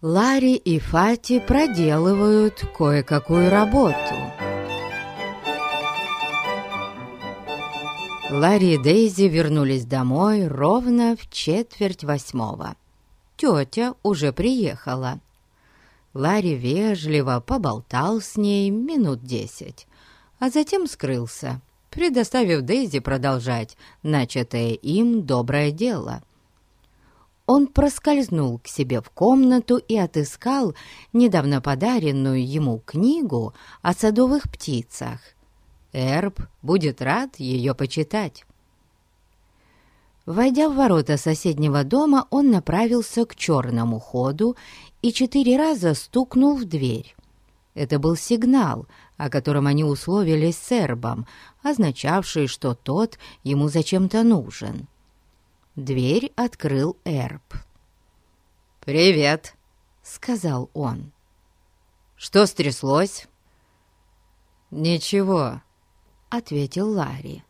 Ларри и Фати проделывают кое-какую работу. Ларри и Дейзи вернулись домой ровно в четверть восьмого. Тетя уже приехала. Ларри вежливо поболтал с ней минут десять, а затем скрылся, предоставив Дейзи продолжать начатое им доброе дело — он проскользнул к себе в комнату и отыскал недавно подаренную ему книгу о садовых птицах. Эрб будет рад ее почитать. Войдя в ворота соседнего дома, он направился к черному ходу и четыре раза стукнул в дверь. Это был сигнал, о котором они условились с Эрбом, означавший, что тот ему зачем-то нужен. Дверь открыл Эрб. «Привет», — сказал он. «Что стряслось?» «Ничего», — ответил Ларри.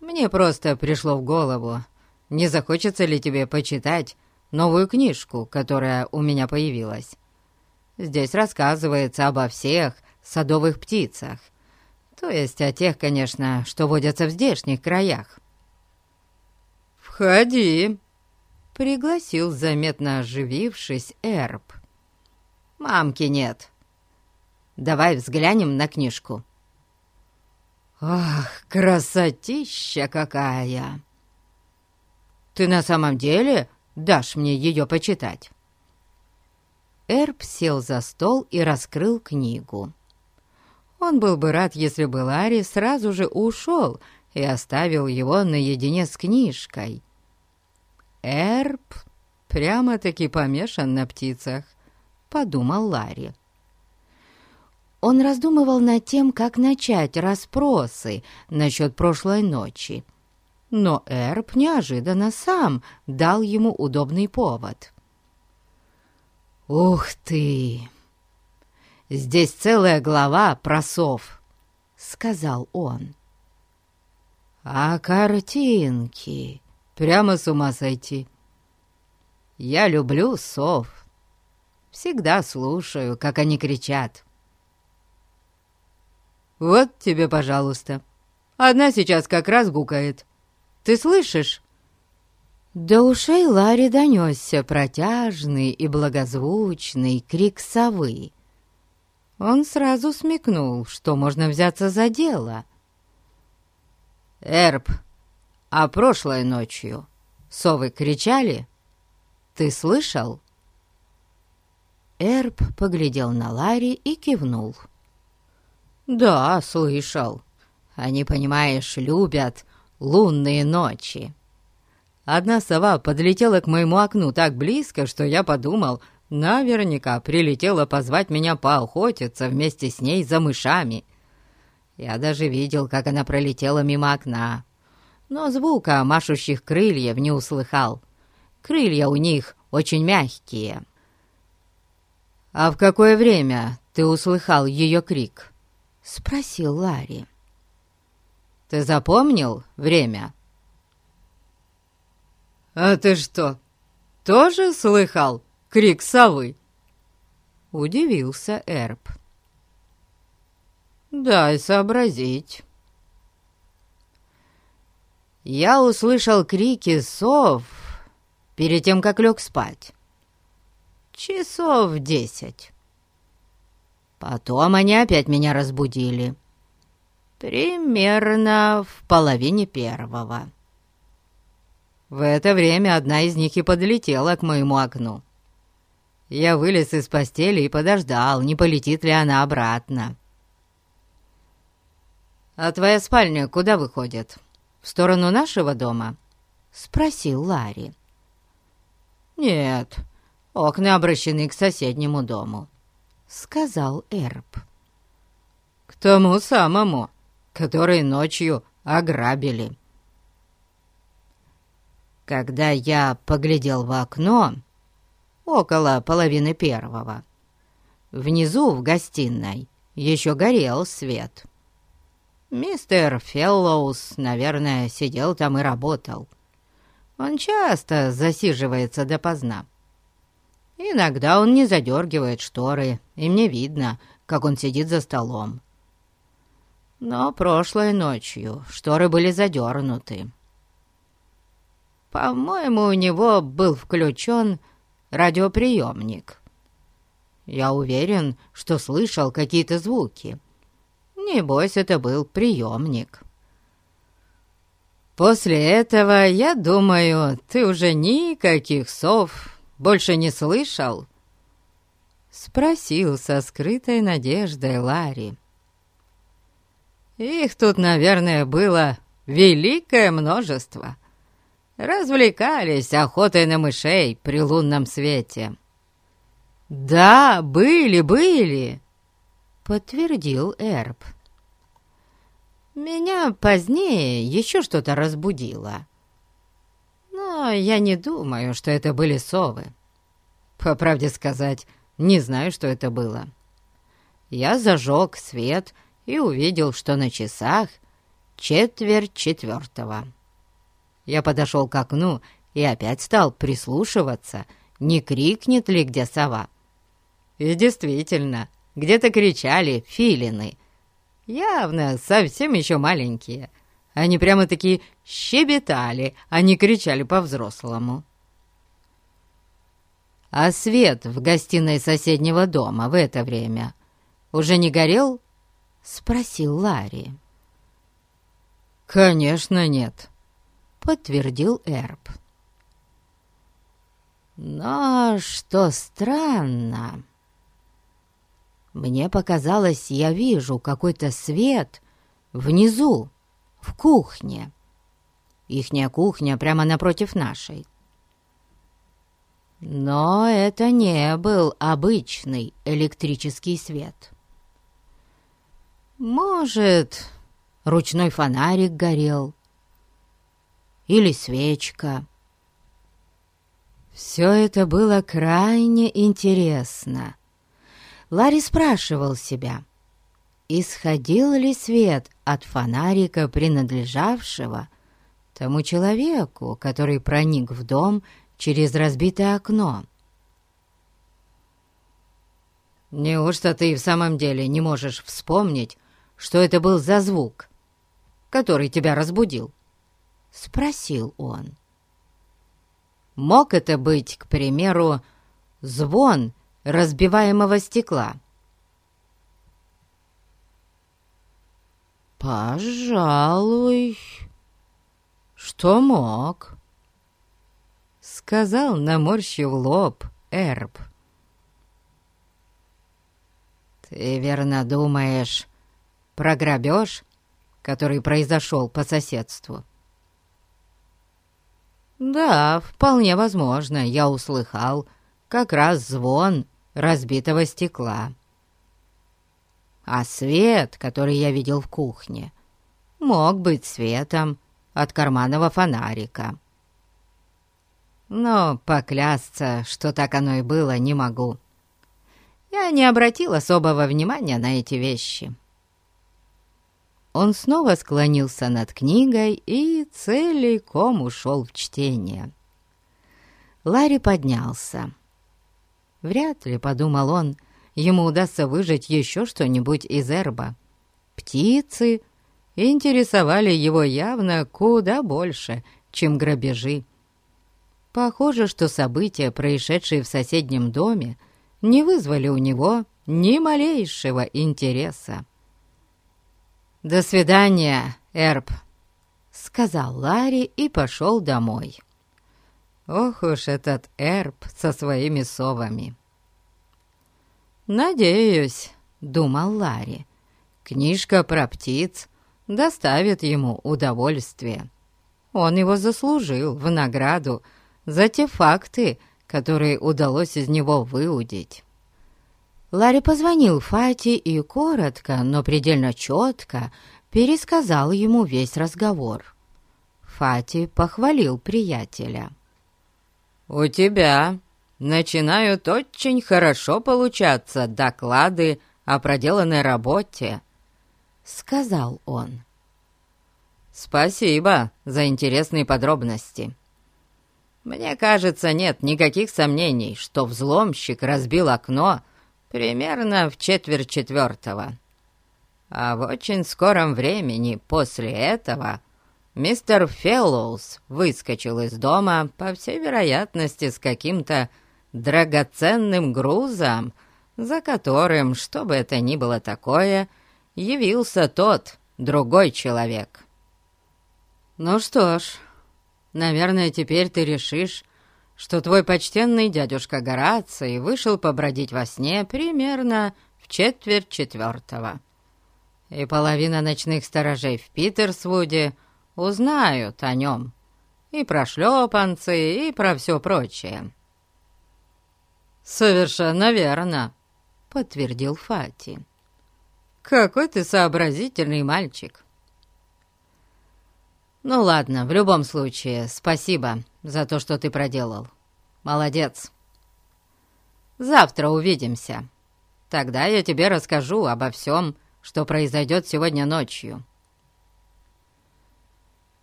«Мне просто пришло в голову, не захочется ли тебе почитать новую книжку, которая у меня появилась. Здесь рассказывается обо всех садовых птицах, то есть о тех, конечно, что водятся в здешних краях. «Входи!» — пригласил заметно оживившись Эрб. «Мамки нет. Давай взглянем на книжку». «Ах, красотища какая!» «Ты на самом деле дашь мне ее почитать?» Эрб сел за стол и раскрыл книгу. Он был бы рад, если бы Ларри сразу же ушел и оставил его наедине с книжкой. «Эрб прямо-таки помешан на птицах», — подумал Ларри. Он раздумывал над тем, как начать расспросы насчет прошлой ночи. Но Эрб неожиданно сам дал ему удобный повод. «Ух ты! Здесь целая глава про сов!» — сказал он. «А картинки?» Прямо с ума сойти. Я люблю сов. Всегда слушаю, как они кричат. Вот тебе, пожалуйста. Одна сейчас как раз гукает. Ты слышишь?» До ушей Ларри донесся протяжный и благозвучный крик совы. Он сразу смекнул, что можно взяться за дело. «Эрб, а прошлой ночью совы кричали? Ты слышал?» Эрб поглядел на Ларри и кивнул. «Да, слышал. Они, понимаешь, любят лунные ночи. Одна сова подлетела к моему окну так близко, что я подумал, наверняка прилетела позвать меня поохотиться вместе с ней за мышами. Я даже видел, как она пролетела мимо окна но звука машущих крыльев не услыхал. Крылья у них очень мягкие. «А в какое время ты услыхал ее крик?» — спросил Ларри. «Ты запомнил время?» «А ты что, тоже слыхал крик совы?» — удивился Эрб. «Дай сообразить» я услышал крики сов перед тем, как лег спать. Часов десять. Потом они опять меня разбудили. Примерно в половине первого. В это время одна из них и подлетела к моему окну. Я вылез из постели и подождал, не полетит ли она обратно. «А твоя спальня куда выходит?» В сторону нашего дома?» — спросил Ларри. «Нет, окна обращены к соседнему дому», — сказал Эрб. «К тому самому, который ночью ограбили». Когда я поглядел в окно, около половины первого, внизу в гостиной еще горел свет — Мистер Феллоус, наверное, сидел там и работал. Он часто засиживается допоздна. Иногда он не задергивает шторы, и мне видно, как он сидит за столом. Но прошлой ночью шторы были задернуты. По-моему, у него был включен радиоприемник. Я уверен, что слышал какие-то звуки. Небось, это был приемник. После этого, я думаю, ты уже никаких сов больше не слышал?» Спросил со скрытой надеждой Ларри. Их тут, наверное, было великое множество. Развлекались охотой на мышей при лунном свете. «Да, были, были!» — подтвердил Эрб. «Меня позднее еще что-то разбудило. Но я не думаю, что это были совы. По правде сказать, не знаю, что это было. Я зажег свет и увидел, что на часах четверть четвертого. Я подошел к окну и опять стал прислушиваться, не крикнет ли где сова. И действительно, где-то кричали филины. Явно совсем еще маленькие. Они прямо такие щебетали, а не кричали по-взрослому. А свет в гостиной соседнего дома в это время уже не горел? Спросил Ларри. «Конечно нет», — подтвердил Эрб. «Но что странно...» Мне показалось, я вижу какой-то свет внизу, в кухне. Ихняя кухня прямо напротив нашей. Но это не был обычный электрический свет. Может, ручной фонарик горел или свечка. Все это было крайне интересно — Ларри спрашивал себя, исходил ли свет от фонарика, принадлежавшего тому человеку, который проник в дом через разбитое окно. «Неужто ты в самом деле не можешь вспомнить, что это был за звук, который тебя разбудил?» — спросил он. «Мог это быть, к примеру, звон разбиваемого стекла. «Пожалуй, что мог», — сказал, наморщив лоб, Эрб. «Ты верно думаешь про грабеж, который произошел по соседству?» «Да, вполне возможно, я услыхал, как раз звон разбитого стекла. А свет, который я видел в кухне, мог быть светом от карманного фонарика. Но поклясться, что так оно и было, не могу. Я не обратил особого внимания на эти вещи. Он снова склонился над книгой и целиком ушел в чтение. Ларри поднялся. Вряд ли, подумал он, ему удастся выжить еще что-нибудь из эрба. Птицы интересовали его явно куда больше, чем грабежи. Похоже, что события, происшедшие в соседнем доме, не вызвали у него ни малейшего интереса. «До свидания, Эрб», — сказал Ларри и пошел домой. Ох уж этот эрб со своими совами. «Надеюсь», — думал Ларри, — «книжка про птиц доставит ему удовольствие. Он его заслужил в награду за те факты, которые удалось из него выудить». Ларри позвонил Фати и коротко, но предельно четко пересказал ему весь разговор. Фати похвалил приятеля. «У тебя начинают очень хорошо получаться доклады о проделанной работе», — сказал он. «Спасибо за интересные подробности. Мне кажется, нет никаких сомнений, что взломщик разбил окно примерно в четверть четвертого. А в очень скором времени после этого мистер Феллоус выскочил из дома, по всей вероятности, с каким-то драгоценным грузом, за которым, что бы это ни было такое, явился тот, другой человек. «Ну что ж, наверное, теперь ты решишь, что твой почтенный дядюшка Гораций вышел побродить во сне примерно в четверть четвертого. И половина ночных сторожей в Питерсвуде узнают о нем, и про шлепанцы, и про все прочее». «Совершенно верно», — подтвердил Фати. «Какой ты сообразительный мальчик!» «Ну ладно, в любом случае, спасибо за то, что ты проделал. Молодец. Завтра увидимся. Тогда я тебе расскажу обо всем, что произойдет сегодня ночью».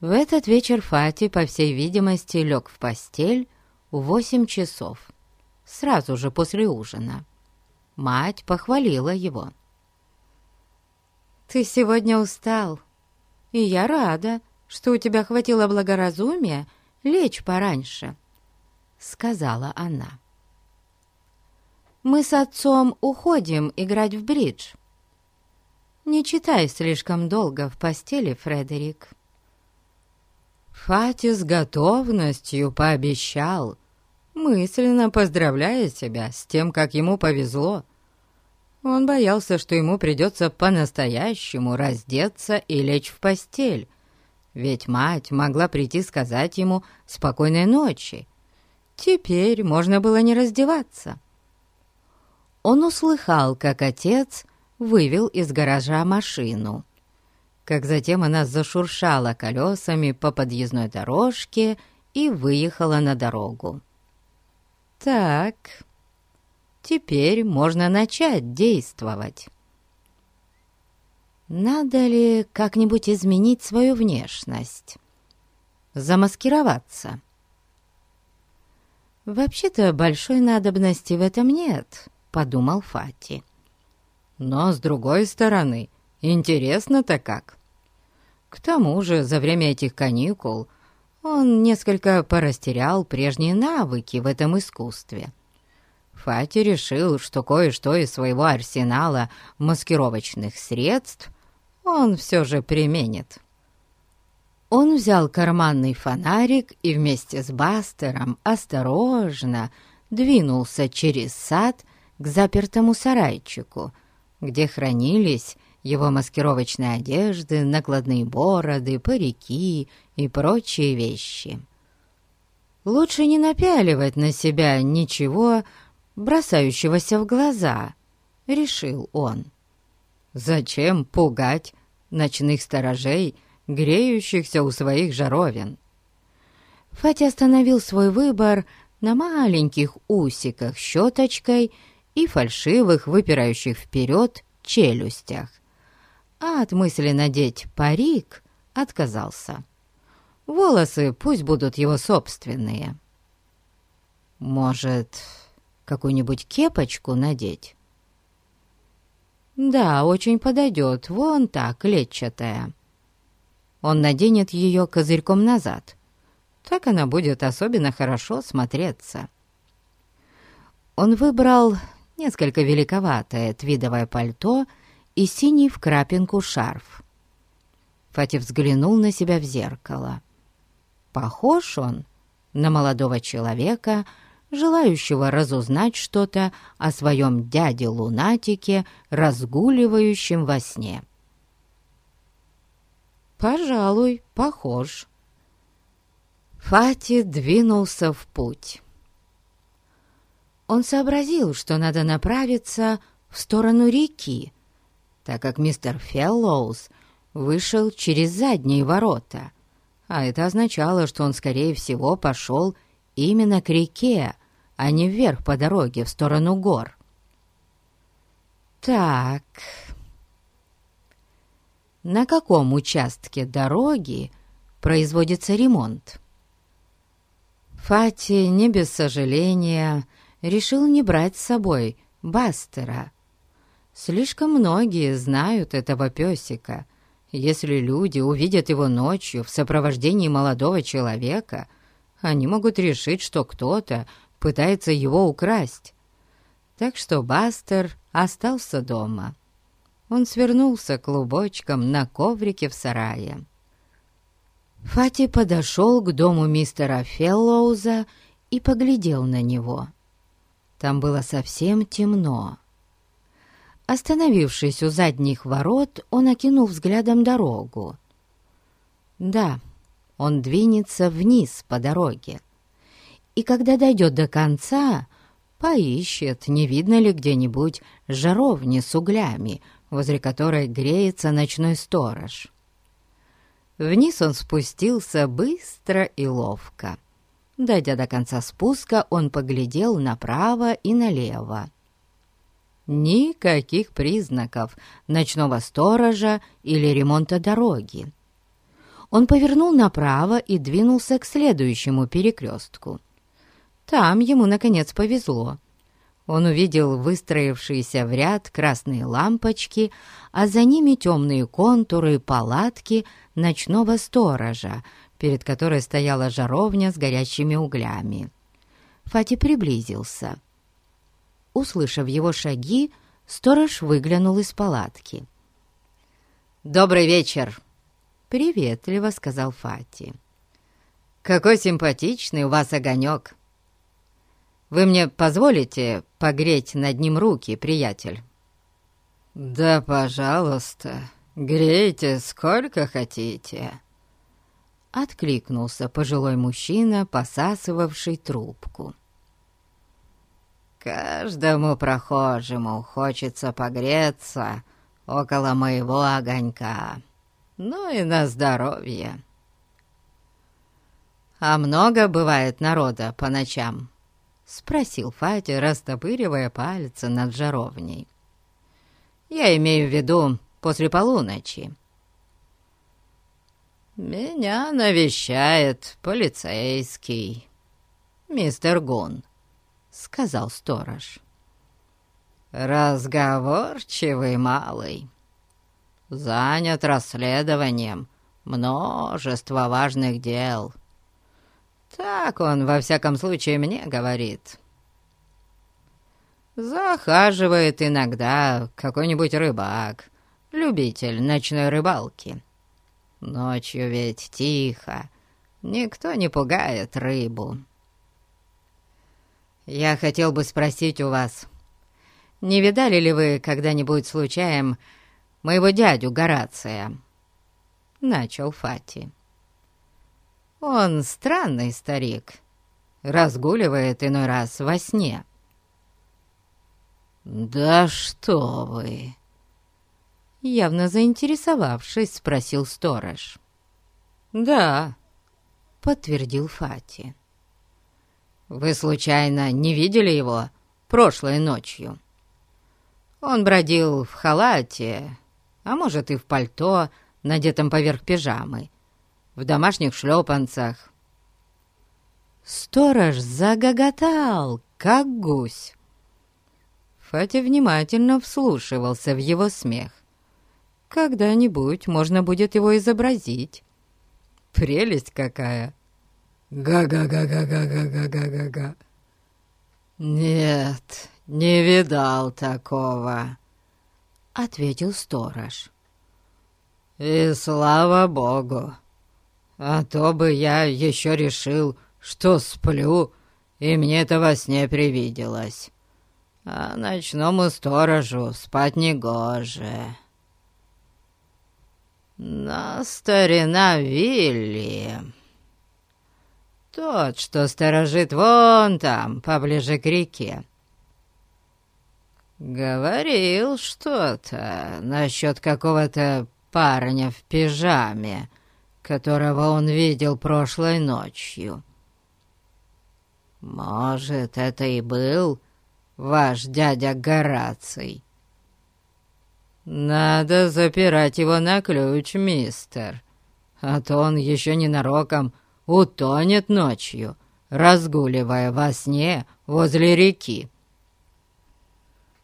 В этот вечер Фати, по всей видимости, лег в постель в восемь часов, сразу же после ужина. Мать похвалила его. «Ты сегодня устал, и я рада, что у тебя хватило благоразумия лечь пораньше», — сказала она. «Мы с отцом уходим играть в бридж. Не читай слишком долго в постели, Фредерик». Фати с готовностью пообещал, мысленно поздравляя себя с тем, как ему повезло. Он боялся, что ему придется по-настоящему раздеться и лечь в постель, ведь мать могла прийти сказать ему «спокойной ночи». Теперь можно было не раздеваться. Он услыхал, как отец вывел из гаража машину, как затем она зашуршала колесами по подъездной дорожке и выехала на дорогу. «Так, теперь можно начать действовать». Надо ли как-нибудь изменить свою внешность? Замаскироваться? «Вообще-то большой надобности в этом нет», — подумал Фати. «Но, с другой стороны, интересно-то как. К тому же, за время этих каникул он несколько порастерял прежние навыки в этом искусстве. Фати решил, что кое-что из своего арсенала маскировочных средств он все же применит. Он взял карманный фонарик и вместе с Бастером осторожно двинулся через сад к запертому сарайчику, где хранились его маскировочные одежды, накладные бороды, парики и прочие вещи. Лучше не напяливать на себя ничего, бросающегося в глаза, решил он. Зачем пугать ночных сторожей, греющихся у своих жаровин? Фати остановил свой выбор на маленьких усиках щеточкой и фальшивых, выпирающих вперед, челюстях. А от мысли надеть парик отказался. Волосы пусть будут его собственные. Может, какую-нибудь кепочку надеть? Да, очень подойдет, вон так, клетчатая. Он наденет ее козырьком назад. Так она будет особенно хорошо смотреться. Он выбрал несколько великоватое твидовое пальто и синий в крапинку шарф. Фати взглянул на себя в зеркало. Похож он на молодого человека, желающего разузнать что-то о своем дяде-лунатике, разгуливающем во сне. «Пожалуй, похож». Фати двинулся в путь. Он сообразил, что надо направиться в сторону реки, так как мистер Феллоус вышел через задние ворота, а это означало, что он, скорее всего, пошел именно к реке, а не вверх по дороге в сторону гор. Так, на каком участке дороги производится ремонт? Фати, не без сожаления, решил не брать с собой Бастера. Слишком многие знают этого песика. Если люди увидят его ночью в сопровождении молодого человека, они могут решить, что кто-то пытается его украсть. Так что Бастер остался дома. Он свернулся клубочком на коврике в сарае. Фати подошел к дому мистера Феллоуза и поглядел на него. Там было совсем темно. Остановившись у задних ворот, он окинул взглядом дорогу. Да, он двинется вниз по дороге. И когда дойдет до конца, поищет, не видно ли где-нибудь жаровни с углями, возле которой греется ночной сторож. Вниз он спустился быстро и ловко. Дойдя до конца спуска, он поглядел направо и налево. Никаких признаков ночного сторожа или ремонта дороги. Он повернул направо и двинулся к следующему перекрестку. Там ему, наконец, повезло. Он увидел выстроившиеся в ряд красные лампочки, а за ними темные контуры палатки ночного сторожа, перед которой стояла жаровня с горящими углями. Фати приблизился. Услышав его шаги, сторож выглянул из палатки. «Добрый вечер!» — приветливо сказал Фати. «Какой симпатичный у вас огонек! Вы мне позволите погреть над ним руки, приятель?» «Да, пожалуйста, грейте сколько хотите!» Откликнулся пожилой мужчина, посасывавший трубку. «Каждому прохожему хочется погреться около моего огонька. Ну и на здоровье!» «А много бывает народа по ночам?» — спросил Фатя, растопыривая пальцы над жаровней. «Я имею в виду после полуночи». «Меня навещает полицейский, мистер Гун», — сказал сторож. «Разговорчивый малый, занят расследованием множества важных дел». Так он, во всяком случае, мне говорит. Захаживает иногда какой-нибудь рыбак, любитель ночной рыбалки. Ночью ведь тихо, никто не пугает рыбу. Я хотел бы спросить у вас, не видали ли вы когда-нибудь случаем моего дядю Горация?» Начал Фати. Он странный старик, разгуливает иной раз во сне». «Да что вы!» Явно заинтересовавшись, спросил сторож. «Да», — подтвердил Фати. «Вы случайно не видели его прошлой ночью? Он бродил в халате, а может и в пальто, надетом поверх пижамы, в домашних шлепанцах. Сторож загоготал, как гусь. Фатя внимательно вслушивался в его смех. Когда-нибудь можно будет его изобразить. Прелесть какая! Га-га-га-га-га-га-га-га-га. Нет, не видал такого, ответил сторож. И слава богу, а то бы я еще решил, что сплю, и мне это во сне привиделось. А ночному сторожу спать не гоже. Но старина Вилли... Тот, что сторожит вон там, поближе к реке. Говорил что-то насчет какого-то парня в пижаме, которого он видел прошлой ночью. Может, это и был ваш дядя Гораций? Надо запирать его на ключ, мистер, а то он еще ненароком утонет ночью разгуливая во сне возле реки.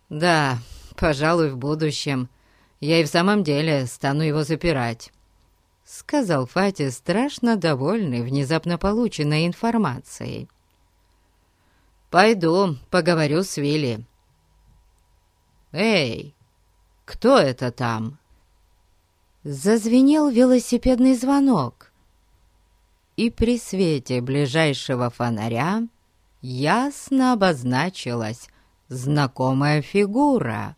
Да, пожалуй, в будущем я и в самом деле стану его запирать», — сказал Фати, страшно довольный внезапно полученной информацией. «Пойду поговорю с Вилли». «Эй, кто это там?» Зазвенел велосипедный звонок, и при свете ближайшего фонаря ясно обозначилась знакомая фигура.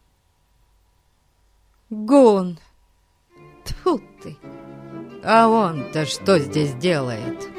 «Гун! Тьфу ты! А он-то что здесь делает?»